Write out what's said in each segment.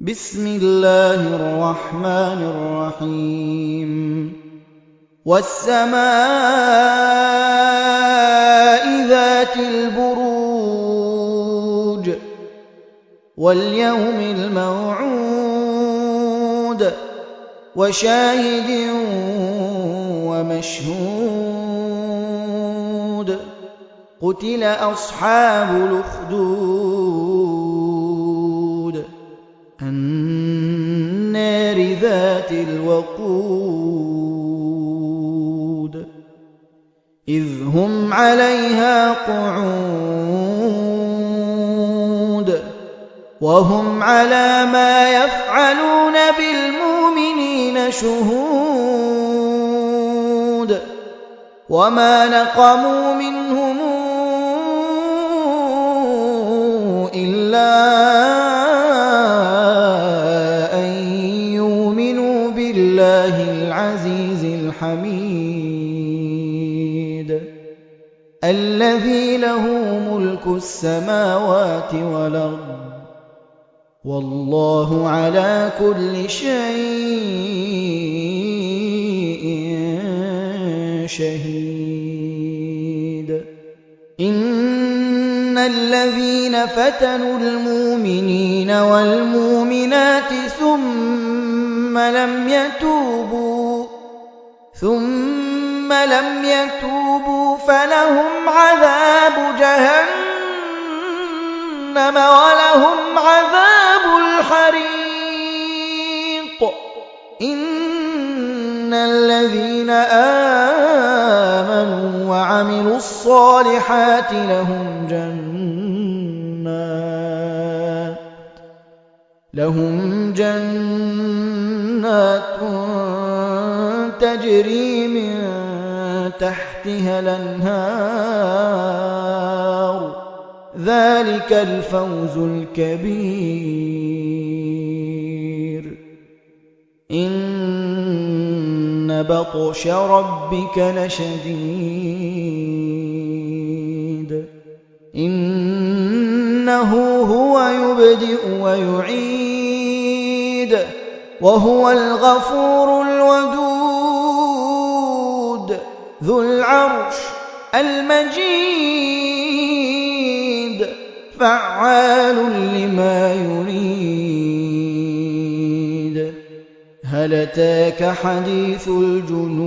بِسْمِ اللَّهِ الرَّحْمَٰنِ الرَّحِيمِ. وَالسَّمَاءِ ذَاتِ الْبُرُوجِ وَالْيَوْمِ الْمَوْعُودِ وَشَاهِدٍ وَمَشْهُودٍ. قُتِلَ أَصْحَابُ الْأُخْدُودِ. النَّارِ ذَاتِ الْوَقُودِ. إِذْ هُمْ عَلَيْهَا قُعُودٌ. وَهُمْ عَلَىٰ مَا يَفْعَلُونَ بِالْمُؤْمِنِينَ شُهُودٌ. وَمَا نَقَمُوا مِنْهُمْ إِلَّا بِاللَّهِ الْعَزِيزِ الْحَمِيدِ الَّذِي لَهُ مُلْكُ السَّمَاوَاتِ وَالْأَرْضِ ۚ وَاللَّهُ عَلَىٰ كُلِّ شَيْءٍ شَهِيدٌ إِنَّ الَّذِينَ فَتَنُوا الْمُؤْمِنِينَ وَالْمُؤْمِنَاتِ ثُمَّ لَمْ يَتُوبُوا. فَلَهُمْ عَذَابُ جَهَنَّمَ وَلَهُمْ عَذَابُ الْحَرِيقِ. إِنَّ الَّذِينَ آمَنُوا وَعَمِلُوا الصَّالِحَاتِ لَهُمْ جَنَّاتٌ تَجْرِي مِن تَحْتِهَا الْأَنْهَارُ ۚ. ذَٰلِكَ الْفَوْزُ الْكَبِيرُ. إِنَّ بَطْشَ رَبِّكَ لَشَدِيدٌ. إِنَّهُ هُوَ يُبْدِئُ وَيُعِيدُ. وَهُوَ الْغَفُورُ الْوَدُودُ ذُو الْعَرْشِ الْمَجِيدُ فَعَّالٌ لِّمَا يُرِيدُ. هَلْ أَتَاكَ حَدِيثُ الْجُنُودِ؟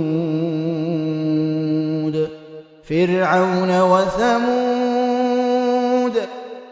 فِرْعَوْنَ وَثَمُودَ